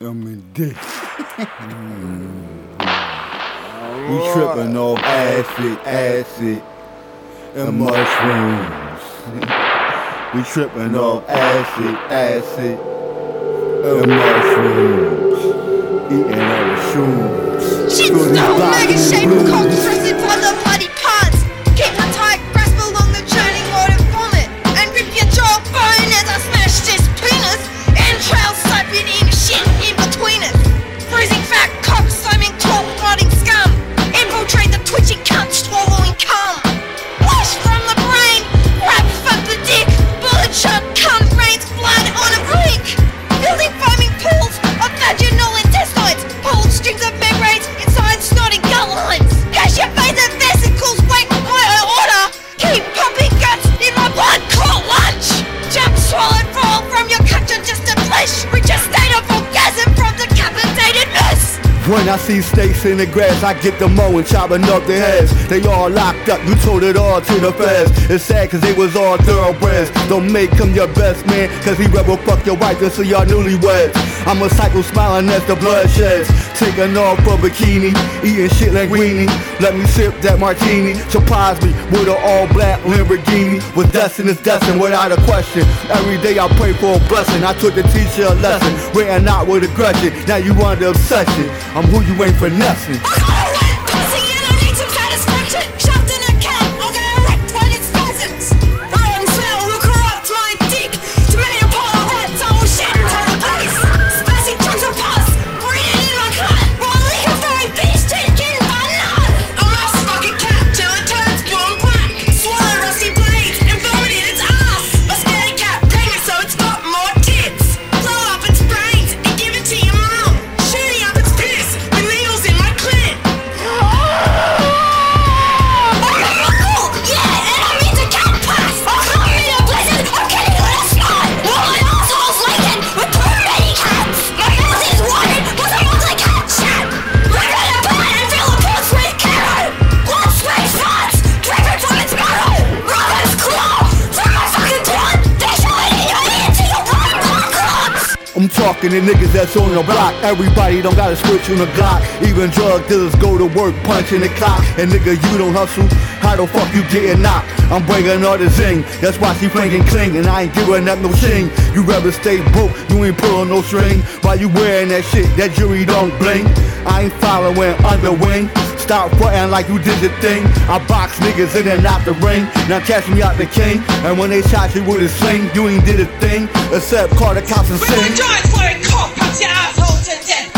I'm in dick. We tripping oh, off eh, acid, acid, eh. and mushrooms. we tripping off eh, acid, acid, and mushrooms. Eating all the shrooms. Shit Through these stone, black mega and shaped blues. cold twisted by the When I see snakes in the grass, I get the mowing, chopping up their heads. They all locked up, you told it all to the feds. It's sad cause they was all thoroughbreds. Don't make him your best man, cause he rebel fuck your wife and so y'all newlyweds. I'm a cycle smiling as the blood sheds. Taking off a bikini, eating shit like weenie. Let me sip that martini, surprise me with an all black Lamborghini. With destined is destined without a question. Every day I pray for a blessing. I took the teacher a lesson, written out with a aggression. Now you under obsession. I'm who you ain't for I talking to niggas that's on the block. Everybody don't gotta switch on the Glock. Even drug dealers go to work punching the clock. And nigga, you don't hustle. How the fuck you getting knocked? I'm bringing all the zing. That's why she flanking cling. And I ain't giving up no shing. You rather stay broke. You ain't pulling no string. Why you wearing that shit? That jewelry don't bling. I ain't following underwing. Stop frontin' like you did the thing. I box niggas in and out the ring. Now catch me out the king. And when they shot you with a sling, you ain't did a thing. Except call the cops and my sing. giant flowing cock pumps your asshole to death.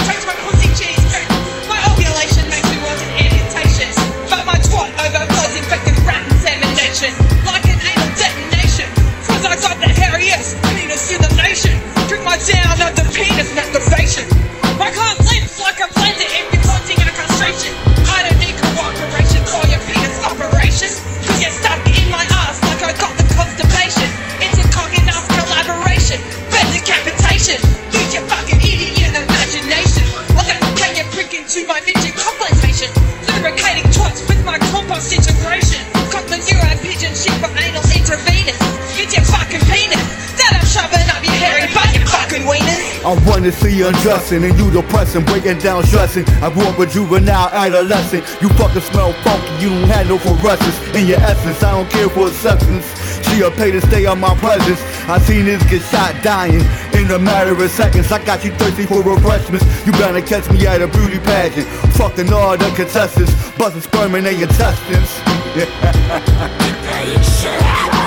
Into my midget compensation. Lubricating twats with my compost integration. Cock the neuro pigeon shit for anal intravenous. Get your fucking penis. That I'm shoving up your hairy you fucking wieners. I wanna see you undressing and you depressing, breaking down stressing. I grew up a juvenile adolescent. You fucking smell funky, you don't have no fluorescence in your essence. I don't care for acceptance. She a pay to stay on my presence. I seen this get shot dying in a matter of seconds. I got you thirsty for refreshments. You better catch me at a beauty pageant. Fucking all the contestants, busting sperm in their intestines.